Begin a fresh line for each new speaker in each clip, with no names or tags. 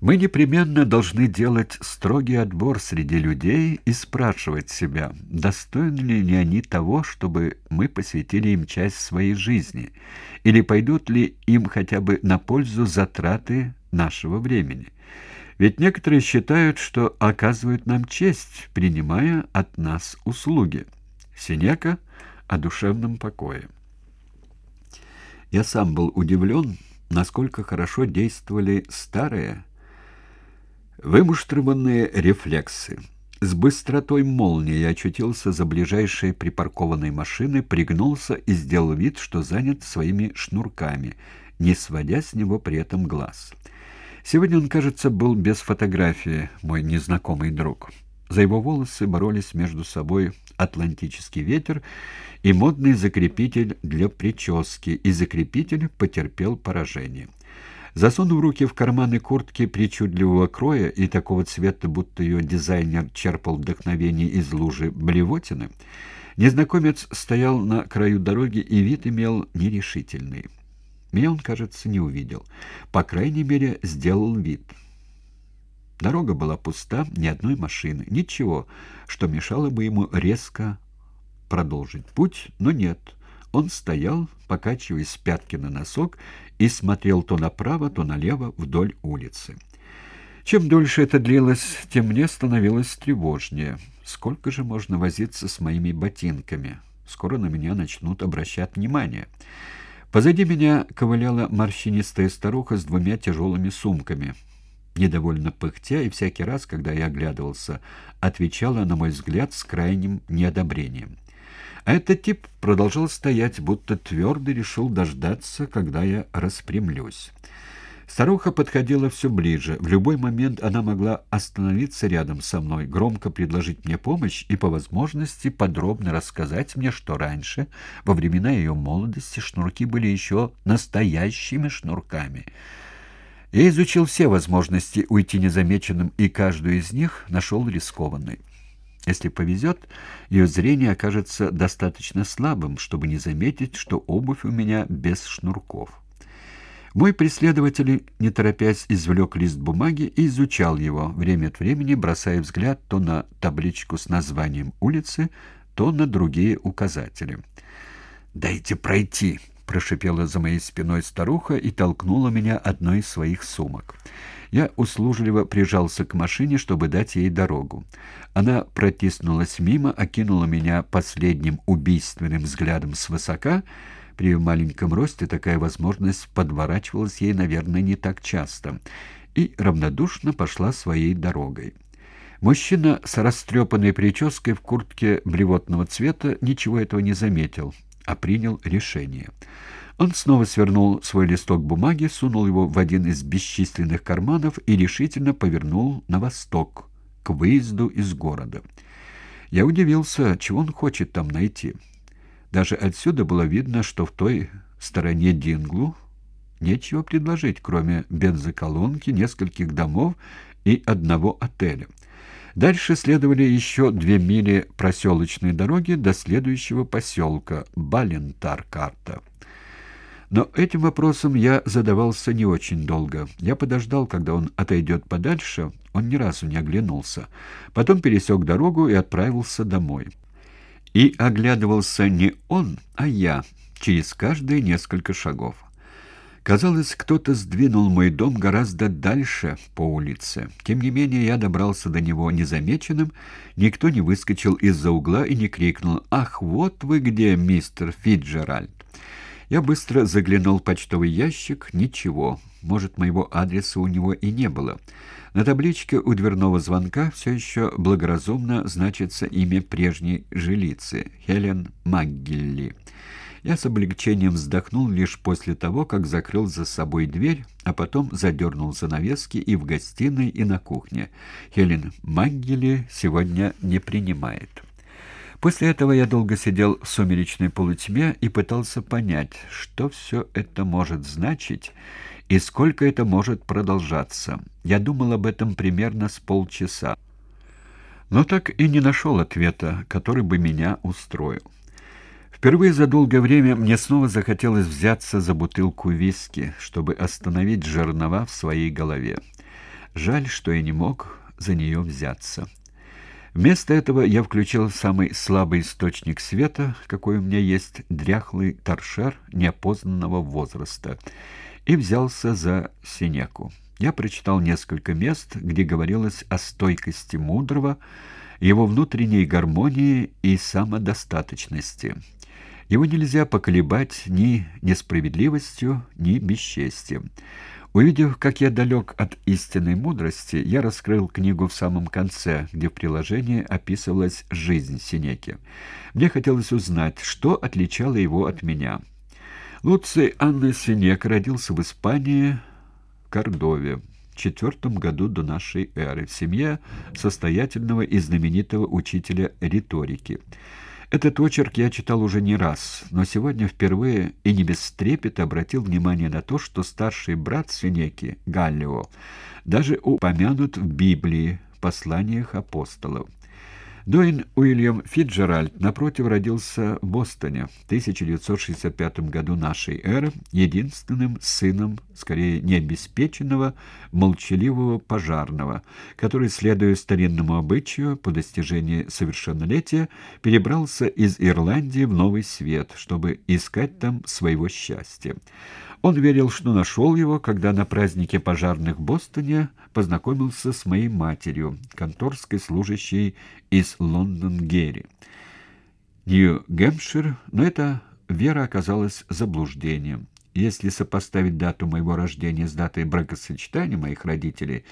Мы непременно должны делать строгий отбор среди людей и спрашивать себя, достойны ли они того, чтобы мы посвятили им часть своей жизни, или пойдут ли им хотя бы на пользу затраты нашего времени. Ведь некоторые считают, что оказывают нам честь, принимая от нас услуги. Синека о душевном покое. Я сам был удивлен, насколько хорошо действовали старые, Вымуштрованные рефлексы. С быстротой молнии я очутился за ближайшей припаркованной машиной, пригнулся и сделал вид, что занят своими шнурками, не сводя с него при этом глаз. Сегодня он, кажется, был без фотографии, мой незнакомый друг. За его волосы боролись между собой атлантический ветер и модный закрепитель для прически, и закрепитель потерпел поражение. Засунув руки в карманы куртки причудливого кроя и такого цвета, будто ее дизайнер черпал вдохновение из лужи блевотины, незнакомец стоял на краю дороги и вид имел нерешительный. Меня он, кажется, не увидел. По крайней мере, сделал вид. Дорога была пуста, ни одной машины, ничего, что мешало бы ему резко продолжить путь, но нет — он стоял, покачиваясь с пятки на носок, и смотрел то направо, то налево вдоль улицы. Чем дольше это длилось, тем мне становилось тревожнее. Сколько же можно возиться с моими ботинками? Скоро на меня начнут обращать внимание. Позади меня ковыляла морщинистая старуха с двумя тяжелыми сумками. Недовольно пыхтя, и всякий раз, когда я оглядывался, отвечала, на мой взгляд, с крайним неодобрением. Этот тип продолжал стоять, будто твердо решил дождаться, когда я распрямлюсь. Старуха подходила все ближе. В любой момент она могла остановиться рядом со мной, громко предложить мне помощь и, по возможности, подробно рассказать мне, что раньше, во времена ее молодости, шнурки были еще настоящими шнурками. Я изучил все возможности уйти незамеченным, и каждую из них нашел рискованной. Если повезет, ее зрение окажется достаточно слабым, чтобы не заметить, что обувь у меня без шнурков. Мой преследователь, не торопясь, извлек лист бумаги и изучал его, время от времени бросая взгляд то на табличку с названием улицы, то на другие указатели. «Дайте пройти!» — прошипела за моей спиной старуха и толкнула меня одной из своих сумок. Я услужливо прижался к машине, чтобы дать ей дорогу. Она протиснулась мимо, окинула меня последним убийственным взглядом свысока. При маленьком росте такая возможность подворачивалась ей, наверное, не так часто. И равнодушно пошла своей дорогой. Мужчина с растрепанной прической в куртке блевотного цвета ничего этого не заметил, а принял решение. Он снова свернул свой листок бумаги, сунул его в один из бесчисленных карманов и решительно повернул на восток, к выезду из города. Я удивился, чего он хочет там найти. Даже отсюда было видно, что в той стороне Динглу нечего предложить, кроме бензоколонки, нескольких домов и одного отеля. Дальше следовали еще две мили проселочной дороги до следующего поселка Балентар-Карта. Но этим вопросом я задавался не очень долго. Я подождал, когда он отойдет подальше, он ни разу не оглянулся. Потом пересек дорогу и отправился домой. И оглядывался не он, а я, через каждые несколько шагов. Казалось, кто-то сдвинул мой дом гораздо дальше по улице. Тем не менее, я добрался до него незамеченным, никто не выскочил из-за угла и не крикнул «Ах, вот вы где, мистер Фиджеральд!» Я быстро заглянул в почтовый ящик. Ничего. Может, моего адреса у него и не было. На табличке у дверного звонка все еще благоразумно значится имя прежней жилицы — Хелен Маггелли. Я с облегчением вздохнул лишь после того, как закрыл за собой дверь, а потом задернул занавески и в гостиной, и на кухне. Хелен Маггели сегодня не принимает. После этого я долго сидел в сумеречной полутьме и пытался понять, что все это может значить и сколько это может продолжаться. Я думал об этом примерно с полчаса, но так и не нашел ответа, который бы меня устроил. Впервые за долгое время мне снова захотелось взяться за бутылку виски, чтобы остановить жернова в своей голове. Жаль, что я не мог за нее взяться. Вместо этого я включил самый слабый источник света, какой у меня есть, дряхлый торшер неопознанного возраста, и взялся за Синеку. Я прочитал несколько мест, где говорилось о стойкости мудрого, его внутренней гармонии и самодостаточности. Его нельзя поколебать ни несправедливостью, ни бесчестием. Увидев, как я далек от истинной мудрости, я раскрыл книгу в самом конце, где в приложении описывалась жизнь Синеки. Мне хотелось узнать, что отличало его от меня. Луций Анна Синек родился в Испании, в Кордове, четвертом году до нашей эры, в семье состоятельного и знаменитого учителя риторики. Этот очерк я читал уже не раз, но сегодня впервые и не без трепета обратил внимание на то, что старший брат Сенеки, Галлио, даже упомянут в Библии, посланиях апостолов. Дуэйн Уильям Фитджеральд, напротив, родился в Бостоне в 1965 году нашей эры, единственным сыном, скорее необеспеченного, молчаливого пожарного, который, следуя старинному обычаю, по достижении совершеннолетия, перебрался из Ирландии в Новый Свет, чтобы искать там своего счастья. Он верил, что нашел его, когда на празднике пожарных в Бостоне познакомился с моей матерью, конторской служащей из Лондон-Герри. Нью-Гэмпшир, но эта вера оказалась заблуждением. Если сопоставить дату моего рождения с датой бракосочетания моих родителей,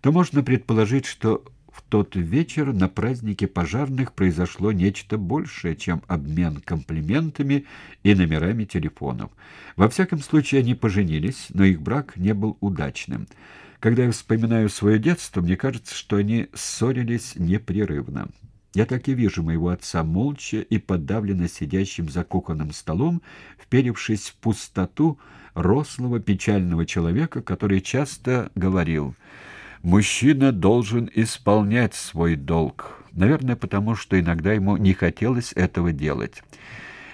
то можно предположить, что в тот вечер на празднике пожарных произошло нечто большее, чем обмен комплиментами и номерами телефонов. Во всяком случае, они поженились, но их брак не был удачным. Когда я вспоминаю свое детство, мне кажется, что они ссорились непрерывно. Я так и вижу моего отца молча и подавленно сидящим за кухонным столом, вперевшись в пустоту рослого печального человека, который часто говорил Мужчина должен исполнять свой долг, наверное, потому что иногда ему не хотелось этого делать.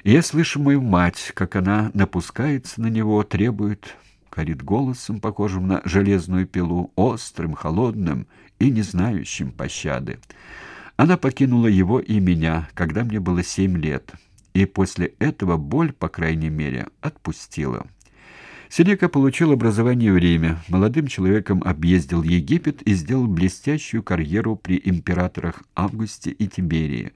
Я слышу мою мать, как она напускается на него, требует, корит голосом, похожим на железную пилу, острым, холодным и не знающим пощады. Она покинула его и меня, когда мне было семь лет, и после этого боль, по крайней мере, отпустила. Сенека получил образование в Риме, молодым человеком объездил Египет и сделал блестящую карьеру при императорах Августе и Тиберии,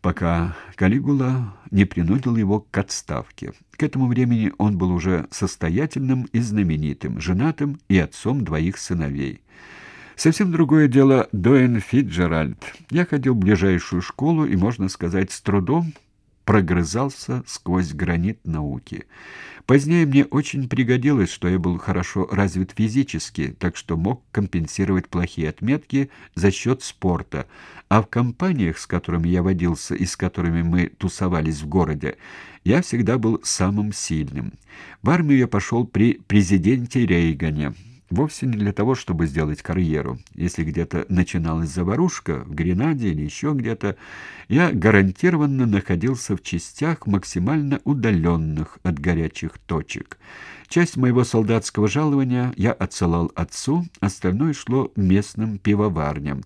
пока Калигула не принудил его к отставке. К этому времени он был уже состоятельным и знаменитым, женатым и отцом двоих сыновей. Совсем другое дело Доэн Фитджеральд. Я ходил в ближайшую школу и, можно сказать, с трудом прогрызался сквозь гранит науки. Позднее мне очень пригодилось, что я был хорошо развит физически, так что мог компенсировать плохие отметки за счет спорта, а в компаниях, с которыми я водился и с которыми мы тусовались в городе, я всегда был самым сильным. В армию я пошел при президенте Рейгане. Вовсе не для того, чтобы сделать карьеру. Если где-то начиналась заварушка, в Гренаде или еще где-то, я гарантированно находился в частях, максимально удаленных от горячих точек. Часть моего солдатского жалования я отсылал отцу, остальное шло местным пивоварням.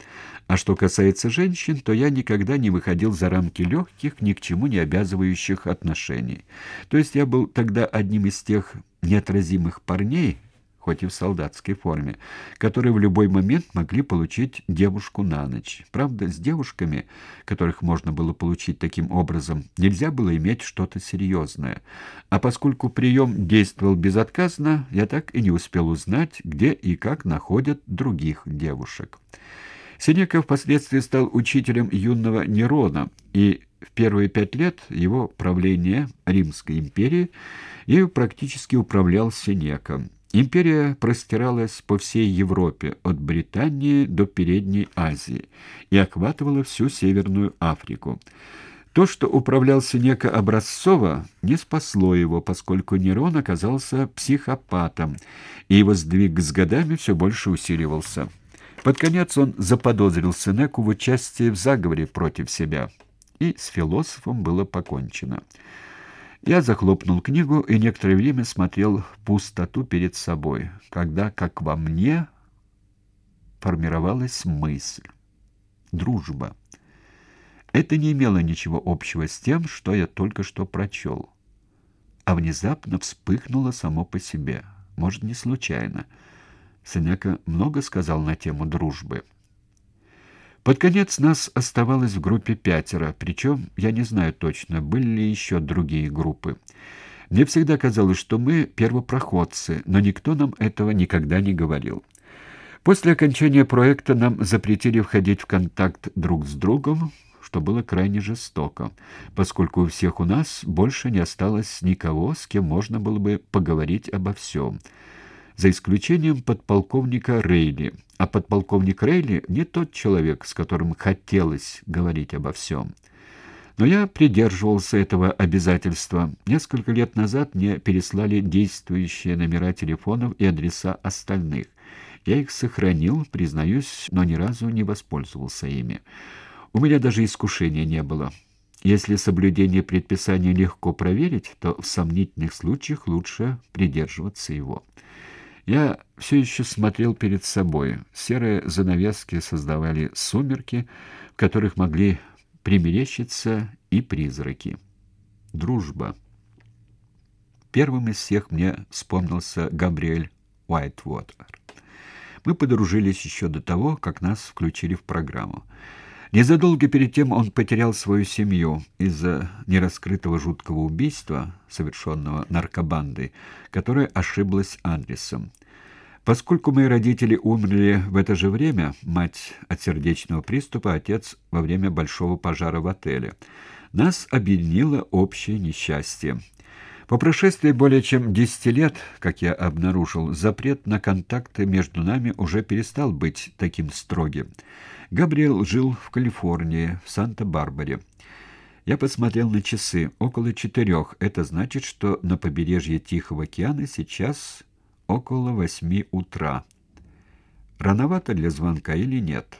А что касается женщин, то я никогда не выходил за рамки легких, ни к чему не обязывающих отношений. То есть я был тогда одним из тех неотразимых парней, хоть и в солдатской форме, которые в любой момент могли получить девушку на ночь. Правда, с девушками, которых можно было получить таким образом, нельзя было иметь что-то серьезное. А поскольку прием действовал безотказно, я так и не успел узнать, где и как находят других девушек. Синека впоследствии стал учителем юного Нерона, и в первые пять лет его правления Римской империи ею практически управлял Синека. Империя простиралась по всей Европе, от Британии до Передней Азии, и охватывала всю Северную Африку. То, что управлял Сенека образцово, не спасло его, поскольку Нерон оказался психопатом, и его сдвиг с годами все больше усиливался. Под конец он заподозрил Сенеку в участии в заговоре против себя, и с философом было покончено. Я захлопнул книгу и некоторое время смотрел в пустоту перед собой, когда, как во мне, формировалась мысль. Дружба. Это не имело ничего общего с тем, что я только что прочел, а внезапно вспыхнуло само по себе, может, не случайно. Сыняка много сказал на тему дружбы. Под конец нас оставалось в группе пятеро, причем я не знаю точно, были ли еще другие группы. Мне всегда казалось, что мы первопроходцы, но никто нам этого никогда не говорил. После окончания проекта нам запретили входить в контакт друг с другом, что было крайне жестоко, поскольку у всех у нас больше не осталось никого, с кем можно было бы поговорить обо всем, за исключением подполковника Рейли. А подполковник Рейли не тот человек, с которым хотелось говорить обо всем. Но я придерживался этого обязательства. Несколько лет назад мне переслали действующие номера телефонов и адреса остальных. Я их сохранил, признаюсь, но ни разу не воспользовался ими. У меня даже искушения не было. Если соблюдение предписания легко проверить, то в сомнительных случаях лучше придерживаться его. Я все еще смотрел перед собой. Серые занавески создавали сумерки, в которых могли примерещиться и призраки. Дружба. Первым из всех мне вспомнился Габриэль Уайтвотер. Мы подружились еще до того, как нас включили в программу. Незадолго перед тем он потерял свою семью из-за нераскрытого жуткого убийства, совершенного наркобандой, которая ошиблась адресом. Поскольку мои родители умерли в это же время, мать от сердечного приступа, отец во время большого пожара в отеле, нас объединило общее несчастье. По прошествии более чем десяти лет, как я обнаружил, запрет на контакты между нами уже перестал быть таким строгим. Габриэл жил в Калифорнии, в Санта-Барбаре. Я посмотрел на часы. Около четырех. Это значит, что на побережье Тихого океана сейчас около восьми утра. Рановато для звонка или нет?